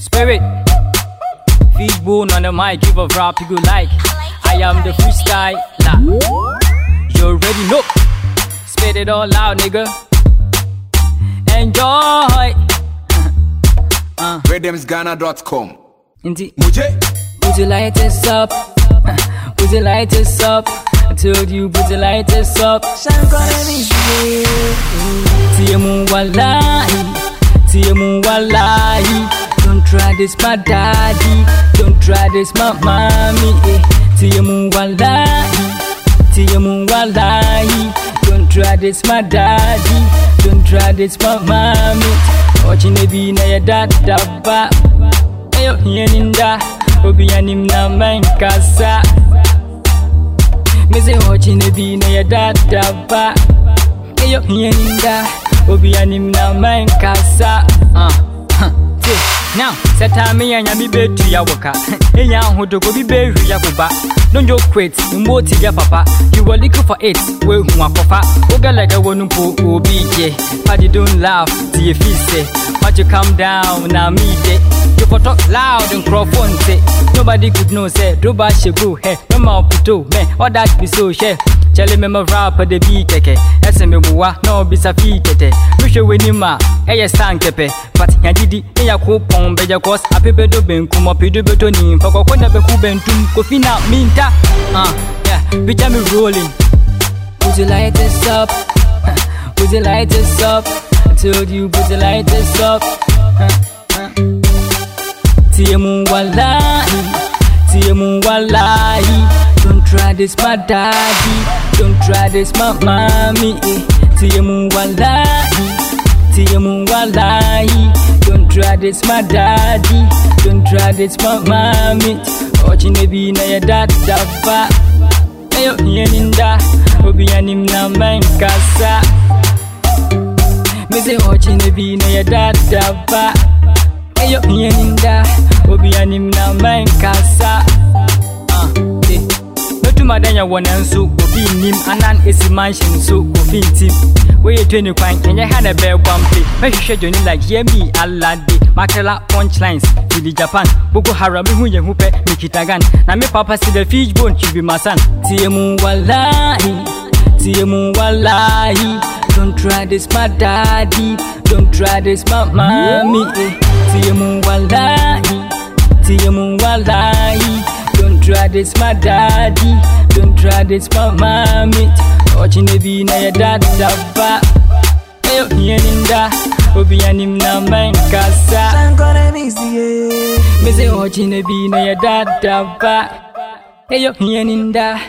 Spirit. Fishbone on the mic, give a rap you go like. I am the freestyler. You already know. Spit it all out, nigga. Enjoy. Uh. Rhythmsghana.com. Indeed. Muje. Put your lighters up. Put your lighters up. I told you, put your lighters up. Tiemu wallahi. Tiemu wallahi. This, my daddy. Don't try this, my mommy. Eh. Tiemu wallahi. Tiemu wallahi. Don't try this, my daddy. Don't try this, my mommy. Watching the na ya dada ba. Ayo yeninda. Obi anim na mankasa. Me say watching the be na ya dada ba. Ayo yeninda. Obi anim na mankasa. Uh. Now, set time me and Yami Betty Yawaka. Hey, Yahodo, go be buried Yakuba. Don't you quit, mbo tiga papa. You were looking for it, we Oh, girl, like a one po obije. Paddy don't laugh, Do you feel fise. But you calm down, now me de. You talk loud and crowdfund say. Nobody could know say, Duba shebu he, no mouth puto, me, or that be so she. Tell me ma rap de bi keke. Ese me muwa, no bisa fi kete. Lushe we ni ma, e stand kepe. But nyadidi, eya ko pombe ya kos. Apebedo benkum, apedo beto ni. Fakwa kwenye beku bentum, kofina minta. Minta. Uh, yeah, bitch I'm rolling. Put your lighters up. Put your lighters up. I told you, would you your lighters up. Tiemu wallahi. Tiemu wallahi. Don't try this, my daddy. Don't try this, my mommy. Tiemu wallahi. Tiemu wallahi. Don't try this, my daddy. Don't try this, my mommy. The be na ya dada ba. Ayo yeninda. Obi anim na mankasa. Me say watching the be na ya dada ba. Ayo yeninda. Obi anim na mankasa. Ah, eh. Mɛtuma dɛn wɔ ne nso obi nnim anan ɛsi mansion so ofi ntim woyɛ tweni kwan ɛnyɛ ha na ɛbɛɛbɔ mpe mɛhwehwɛ dwoni like yɛmi alade makela punchlines fili japan. Boko haram mehu yɛ hu pɛ mekita na me papa si the fish bone chibi masan. Tie mu wallahi tie mu wallahi. Don't try this my daddy. Don't try this my mommy. Eh. tie mu wallahi try this, my daddy. Don't try this, my mommy. Watching the be na ya dada ba. Ayo yeninda. Obi anim na mankasa. Me say watching the be na ya dada ba. Ayo yeninda.